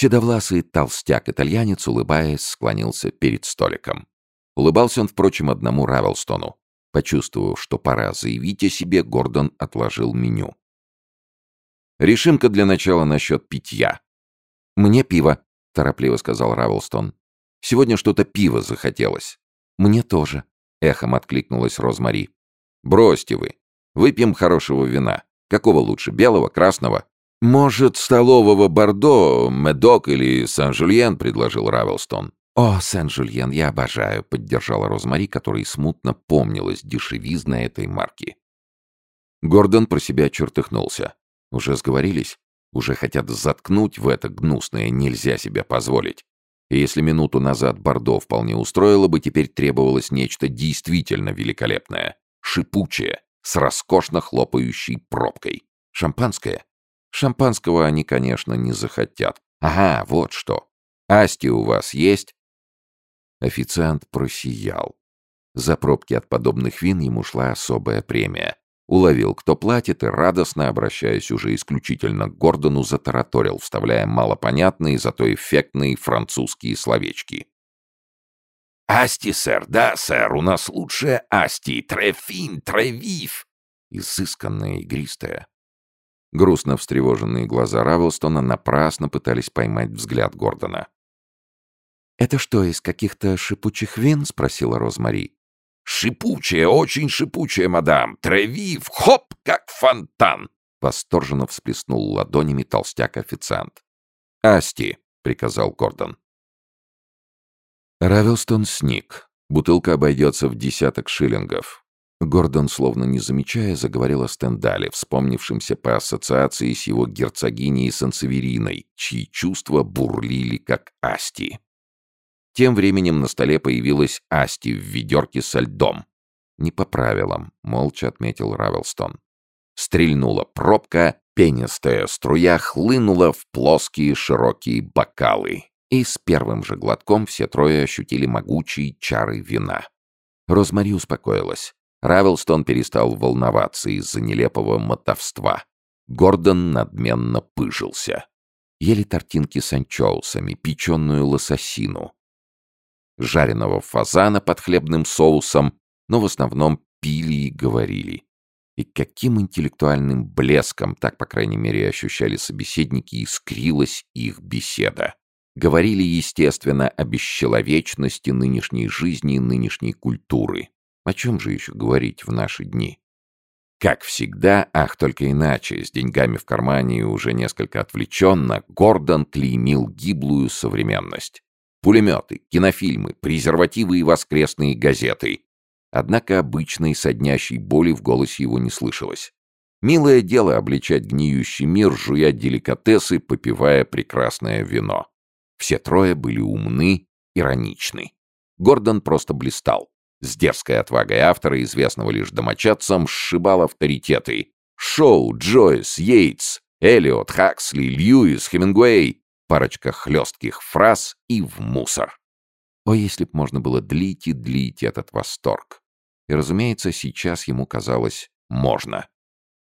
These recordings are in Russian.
Седовласый толстяк-итальянец, улыбаясь, склонился перед столиком. Улыбался он, впрочем, одному Равелстону. Почувствовав, что пора заявить о себе, Гордон отложил меню. «Решимка для начала насчет питья». «Мне пиво», — торопливо сказал Равелстон. «Сегодня что-то пиво захотелось». «Мне тоже», — эхом откликнулась Розмари. «Бросьте вы. Выпьем хорошего вина. Какого лучше, белого, красного?» «Может, столового Бордо, Медок или Сан-Жульен?» — предложил Равелстон. «О, Сен-Жульен, я обожаю», — поддержала Розмари, которой смутно помнилась дешевизна этой марки. Гордон про себя чертыхнулся. «Уже сговорились? Уже хотят заткнуть в это гнусное нельзя себя позволить. И если минуту назад Бордо вполне устроило бы, теперь требовалось нечто действительно великолепное. Шипучее, с роскошно хлопающей пробкой. Шампанское? Шампанского они, конечно, не захотят. Ага, вот что. Асти у вас есть? Официант просиял. За пробки от подобных вин ему шла особая премия. Уловил, кто платит, и радостно, обращаясь уже исключительно к Гордону, затараторил, вставляя малопонятные, зато эффектные французские словечки. «Асти, сэр, да, сэр, у нас лучшая Асти, трефин, тревив!» Изысканная, игристая. Грустно встревоженные глаза Равелстона напрасно пытались поймать взгляд Гордона. «Это что, из каких-то шипучих вин?» — спросила Розмари. «Шипучая, очень шипучая, мадам! Тревив! Хоп, как фонтан!» Восторженно всплеснул ладонями толстяк-официант. «Асти!» — приказал Гордон. Равелстон сник. Бутылка обойдется в десяток шиллингов. Гордон, словно не замечая, заговорил о Стендале, вспомнившемся по ассоциации с его герцогиней Сансевериной, чьи чувства бурлили, как асти. Тем временем на столе появилась Асти в ведерке со льдом. «Не по правилам», — молча отметил Равелстон. Стрельнула пробка, пенистая струя хлынула в плоские широкие бокалы. И с первым же глотком все трое ощутили могучие чары вина. Розмари успокоилась. Равелстон перестал волноваться из-за нелепого мотовства. Гордон надменно пыжился. Ели тортинки с анчоусами, печеную лососину, жареного фазана под хлебным соусом, но в основном пили и говорили. И каким интеллектуальным блеском, так, по крайней мере, ощущали собеседники, искрилась их беседа. Говорили, естественно, о бесчеловечности нынешней жизни и нынешней культуры. О чем же еще говорить в наши дни? Как всегда, ах, только иначе, с деньгами в кармане и уже несколько отвлеченно, Гордон клеймил гиблую современность. Пулеметы, кинофильмы, презервативы и воскресные газеты. Однако обычной соднящей боли в голосе его не слышалось. Милое дело обличать гниющий мир, жуя деликатесы, попивая прекрасное вино. Все трое были умны, ироничны. Гордон просто блистал. С дерзкой отвагой автора, известного лишь домочадцам, сшибал авторитеты. Шоу, Джойс, Йейтс, Эллиот, Хаксли, Льюис, Хемингуэй парочка хлестких фраз и в мусор. О, если б можно было длить и длить этот восторг. И, разумеется, сейчас ему казалось «можно».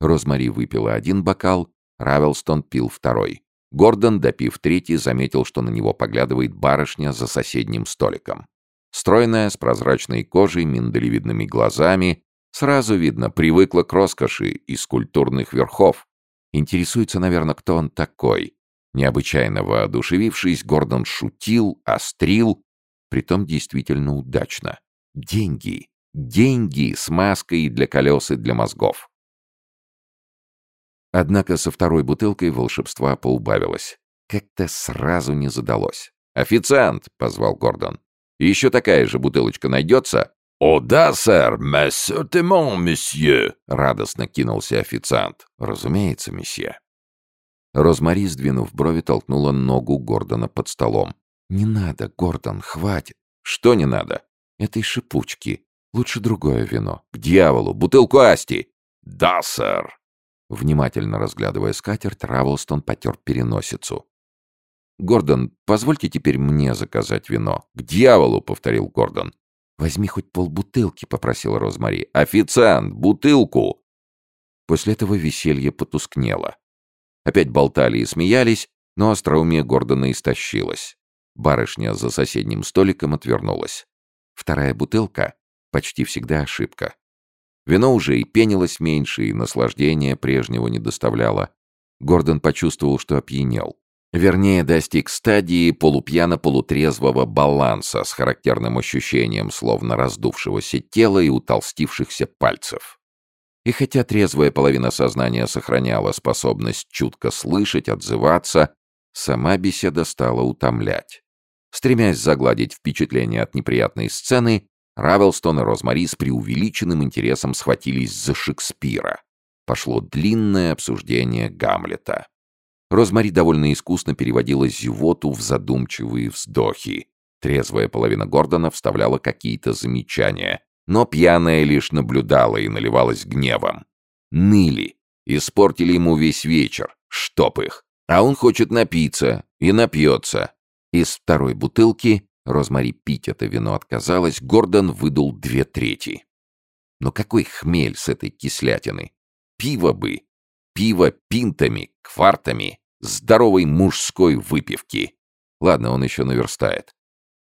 Розмари выпила один бокал, Равелстон пил второй. Гордон, допив третий, заметил, что на него поглядывает барышня за соседним столиком. Стройная, с прозрачной кожей, миндалевидными глазами, сразу видно, привыкла к роскоши из культурных верхов. Интересуется, наверное, кто он такой, Необычайно воодушевившись, Гордон шутил, острил, притом действительно удачно. Деньги, деньги с маской для колес и для мозгов. Однако со второй бутылкой волшебства поубавилось. Как-то сразу не задалось. «Официант!» — позвал Гордон. «Еще такая же бутылочка найдется?» «О да, сэр, месье, месье!» — радостно кинулся официант. «Разумеется, месье». Розмари, сдвинув брови, толкнула ногу Гордона под столом. «Не надо, Гордон, хватит». «Что не надо?» «Этой шипучки. Лучше другое вино». «К дьяволу! Бутылку Асти!» «Да, сэр!» Внимательно разглядывая скатерть, Равлстон потер переносицу. «Гордон, позвольте теперь мне заказать вино». «К дьяволу!» — повторил Гордон. «Возьми хоть полбутылки», — попросила Розмари. «Официант, бутылку!» После этого веселье потускнело. Опять болтали и смеялись, Но остроумие Гордона истощилось. Барышня за соседним столиком отвернулась. Вторая бутылка — почти всегда ошибка. Вино уже и пенилось меньше, и наслаждения прежнего не доставляло. Гордон почувствовал, что опьянел. Вернее, достиг стадии полупьяно-полутрезвого баланса с характерным ощущением словно раздувшегося тела и утолстившихся пальцев. И хотя трезвая половина сознания сохраняла способность чутко слышать, отзываться, сама беседа стала утомлять. Стремясь загладить впечатление от неприятной сцены, Равелстон и Розмари с преувеличенным интересом схватились за Шекспира. Пошло длинное обсуждение Гамлета. Розмари довольно искусно переводила зевоту в задумчивые вздохи. Трезвая половина Гордона вставляла какие-то замечания, но пьяная лишь наблюдала и наливалась гневом. Ныли, испортили ему весь вечер, чтоб их. А он хочет напиться и напьется. Из второй бутылки, Розмари пить это вино отказалась, Гордон выдул две трети. Но какой хмель с этой кислятины? Пиво бы! Пиво пинтами, квартами, здоровой мужской выпивки. Ладно, он еще наверстает.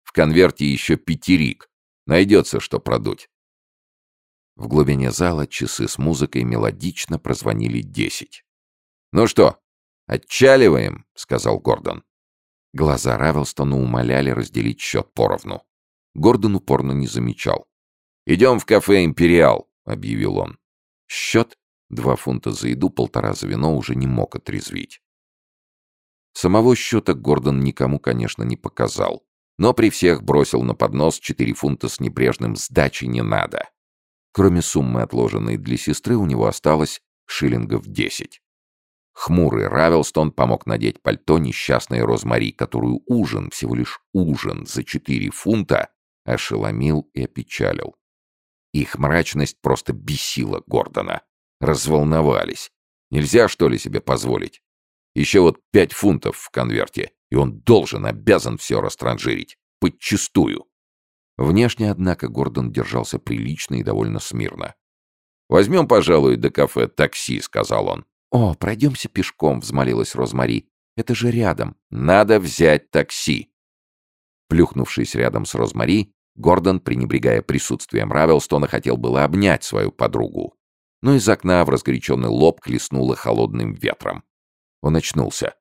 В конверте еще пятерик. Найдется, что продуть. В глубине зала часы с музыкой мелодично прозвонили десять. «Ну что, отчаливаем?» — сказал Гордон. Глаза Равелстона умоляли разделить счет поровну. Гордон упорно не замечал. «Идем в кафе «Империал», — объявил он. Счет, два фунта за еду, полтора за вино, уже не мог отрезвить. Самого счета Гордон никому, конечно, не показал, но при всех бросил на поднос четыре фунта с небрежным «сдачи не надо». Кроме суммы, отложенной для сестры, у него осталось шиллингов десять. Хмурый Равелстон помог надеть пальто несчастной Розмари, которую ужин, всего лишь ужин за четыре фунта, ошеломил и опечалил. Их мрачность просто бесила Гордона. Разволновались. Нельзя, что ли, себе позволить? Еще вот пять фунтов в конверте, и он должен, обязан все растранжирить. Подчистую. Внешне, однако, Гордон держался прилично и довольно смирно. «Возьмем, пожалуй, до кафе такси», — сказал он. «О, пройдемся пешком», — взмолилась Розмари. «Это же рядом. Надо взять такси». Плюхнувшись рядом с Розмари, Гордон, пренебрегая присутствием Равелстона, хотел было обнять свою подругу. Но из окна в разгоряченный лоб хлестнуло холодным ветром. Он очнулся.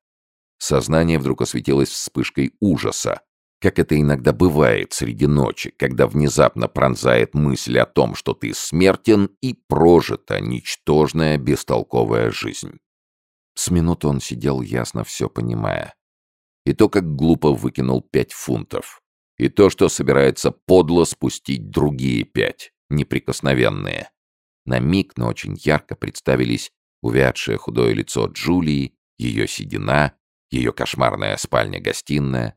Сознание вдруг осветилось вспышкой ужаса, как это иногда бывает среди ночи, когда внезапно пронзает мысль о том, что ты смертен и прожита ничтожная бестолковая жизнь. С минуты он сидел, ясно все понимая. И то, как глупо выкинул пять фунтов. И то, что собирается подло спустить другие пять, неприкосновенные. На миг, но очень ярко представились увядшее худое лицо Джулии, ее седина, ее кошмарная спальня-гостиная,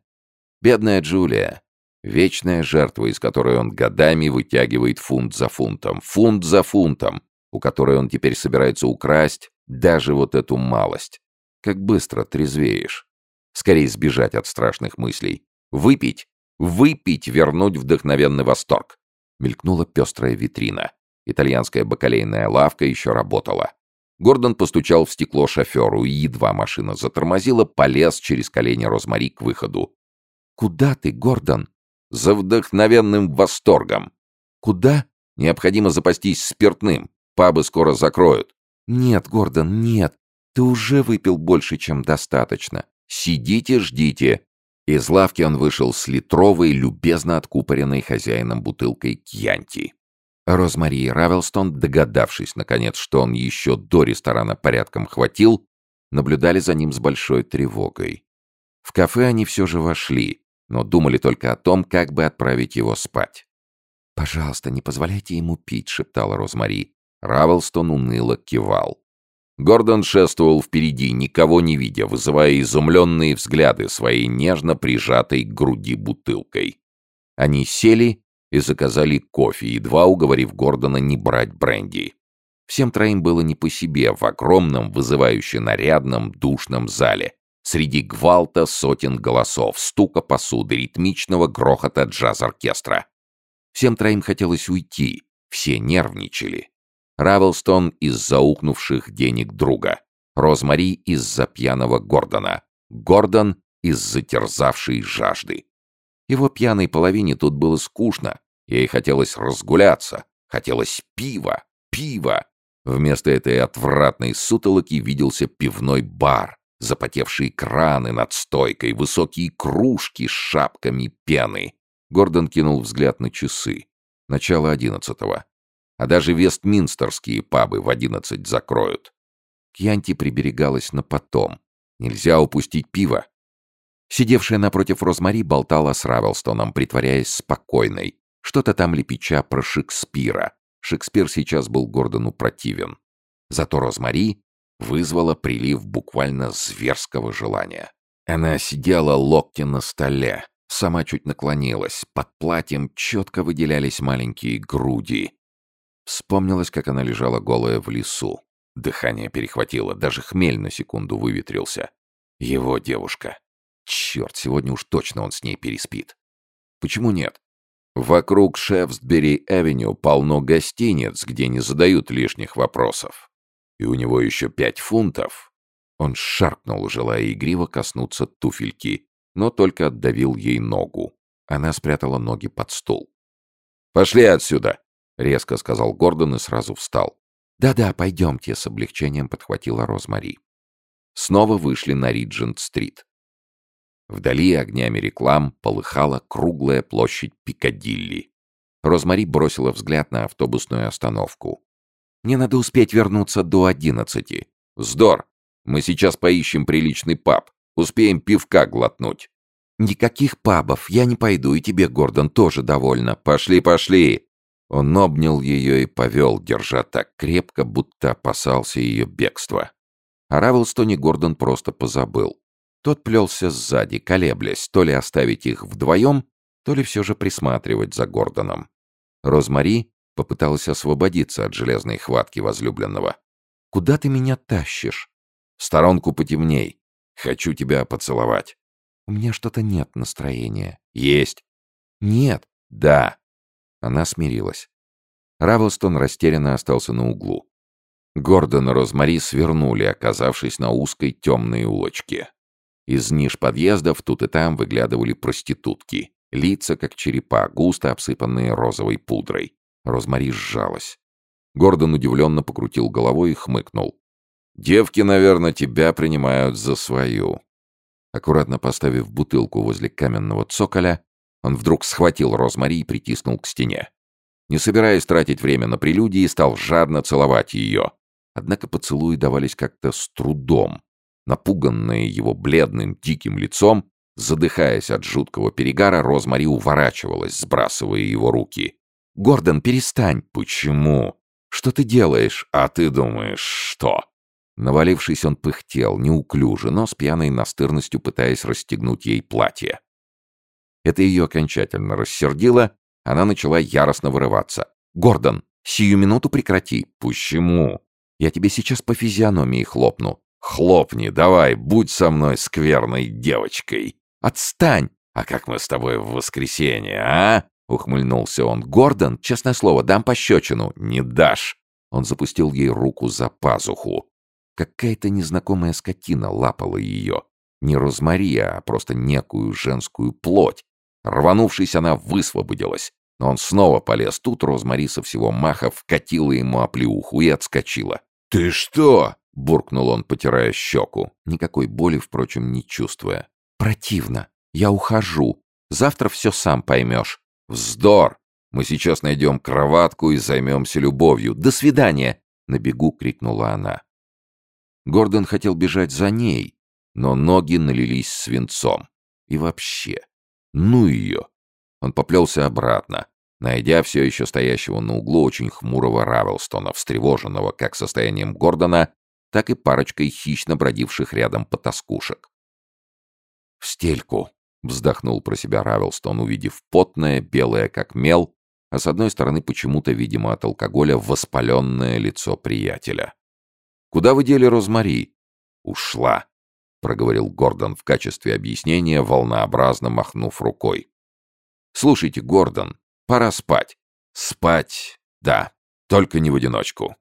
Бедная Джулия. Вечная жертва, из которой он годами вытягивает фунт за фунтом, фунт за фунтом, у которой он теперь собирается украсть даже вот эту малость. Как быстро трезвеешь. Скорее сбежать от страшных мыслей. Выпить, выпить, вернуть вдохновенный восторг. Мелькнула пестрая витрина. Итальянская бакалейная лавка еще работала. Гордон постучал в стекло шоферу и, едва машина затормозила, полез через колени Розмари к выходу. «Куда ты, Гордон?» «За вдохновенным восторгом». «Куда?» «Необходимо запастись спиртным. Пабы скоро закроют». «Нет, Гордон, нет. Ты уже выпил больше, чем достаточно. Сидите, ждите». Из лавки он вышел с литровой, любезно откупоренной хозяином бутылкой кьянти. Розмари и Равелстон, догадавшись, наконец, что он еще до ресторана порядком хватил, наблюдали за ним с большой тревогой. В кафе они все же вошли, но думали только о том, как бы отправить его спать. «Пожалуйста, не позволяйте ему пить», — шептала Розмари. Равелстон уныло кивал. Гордон шествовал впереди, никого не видя, вызывая изумленные взгляды своей нежно прижатой к груди бутылкой. Они сели и заказали кофе, едва уговорив Гордона не брать бренди. Всем троим было не по себе в огромном, вызывающе нарядном, душном зале, Среди гвалта сотен голосов, стука посуды, ритмичного грохота джаз-оркестра. Всем троим хотелось уйти, все нервничали. Равелстон из-за ухнувших денег друга, Розмари из-за пьяного Гордона, Гордон из затерзавшей жажды. Его пьяной половине тут было скучно. Ей хотелось разгуляться, хотелось пива, пива. Вместо этой отвратной сутолоки виделся пивной бар, запотевшие краны над стойкой, высокие кружки с шапками пены. Гордон кинул взгляд на часы. Начало одиннадцатого. А даже вестминстерские пабы в одиннадцать закроют. Кьянти приберегалась на потом. Нельзя упустить пиво. Сидевшая напротив Розмари болтала с Равелстоном, притворяясь спокойной. Что-то там лепеча про Шекспира. Шекспир сейчас был Гордону противен. Зато Розмари вызвала прилив буквально зверского желания. Она сидела локти на столе, сама чуть наклонилась, под платьем четко выделялись маленькие груди. Вспомнилось, как она лежала голая в лесу. Дыхание перехватило, даже хмель на секунду выветрился. Его девушка. Черт, сегодня уж точно он с ней переспит. Почему нет? Вокруг Шефсбери-Эвеню полно гостиниц, где не задают лишних вопросов. И у него еще пять фунтов. Он шаркнул, желая игриво коснуться туфельки, но только отдавил ей ногу. Она спрятала ноги под стул. «Пошли отсюда!» — резко сказал Гордон и сразу встал. «Да-да, пойдемте», — с облегчением подхватила Розмари. Снова вышли на Риджент-стрит. Вдали огнями реклам полыхала круглая площадь Пикадилли. Розмари бросила взгляд на автобусную остановку. «Мне надо успеть вернуться до одиннадцати». «Вздор! Мы сейчас поищем приличный паб. Успеем пивка глотнуть». «Никаких пабов. Я не пойду, и тебе, Гордон, тоже довольно. Пошли, пошли!» Он обнял ее и повел, держа так крепко, будто опасался ее бегства. О Равелстоне Гордон просто позабыл. Тот плелся сзади, колеблясь, то ли оставить их вдвоем, то ли все же присматривать за Гордоном. Розмари попыталась освободиться от железной хватки возлюбленного. «Куда ты меня тащишь?» «В сторонку потемней. Хочу тебя поцеловать». «У меня что-то нет настроения». «Есть». «Нет». «Да». Она смирилась. Равелстон растерянно остался на углу. Гордон и Розмари свернули, оказавшись на узкой темной улочке. Из ниш подъездов тут и там выглядывали проститутки. Лица, как черепа, густо обсыпанные розовой пудрой. Розмари сжалась. Гордон удивленно покрутил головой и хмыкнул. «Девки, наверное, тебя принимают за свою». Аккуратно поставив бутылку возле каменного цоколя, он вдруг схватил Розмари и притиснул к стене. Не собираясь тратить время на прелюдии, стал жадно целовать ее. Однако поцелуи давались как-то с трудом. Напуганная его бледным, диким лицом, задыхаясь от жуткого перегара, Розмари уворачивалась, сбрасывая его руки. «Гордон, перестань!» «Почему?» «Что ты делаешь?» «А ты думаешь, что?» Навалившись, он пыхтел, неуклюже, но с пьяной настырностью пытаясь расстегнуть ей платье. Это ее окончательно рассердило, она начала яростно вырываться. «Гордон, сию минуту прекрати!» «Почему?» «Я тебе сейчас по физиономии хлопну. Хлопни, давай, будь со мной скверной девочкой. Отстань! А как мы с тобой в воскресенье, а? Ухмыльнулся он. Гордон, честное слово, дам пощечину. Не дашь. Он запустил ей руку за пазуху. Какая-то незнакомая скотина лапала ее. Не розмария, а просто некую женскую плоть. Рванувшись, она высвободилась. Но он снова полез. Тут Розмари со всего маха вкатила ему оплеуху и отскочила. «Ты что?» — буркнул он, потирая щеку, никакой боли, впрочем, не чувствуя. «Противно. Я ухожу. Завтра все сам поймешь». «Вздор! Мы сейчас найдем кроватку и займемся любовью. До свидания!» — на бегу крикнула она. Гордон хотел бежать за ней, но ноги налились свинцом. И вообще, ну ее! Он поплелся обратно, найдя все еще стоящего на углу очень хмурого Равелстона, встревоженного как состоянием Гордона, так и парочкой хищно бродивших рядом потаскушек. «В стельку!» — вздохнул про себя Равелстон, увидев потное, белое как мел, а с одной стороны почему-то, видимо, от алкоголя воспаленное лицо приятеля. «Куда вы дели Розмари?» «Ушла», — проговорил Гордон в качестве объяснения, волнообразно махнув рукой. «Слушайте, Гордон, пора спать». «Спать, да, только не в одиночку.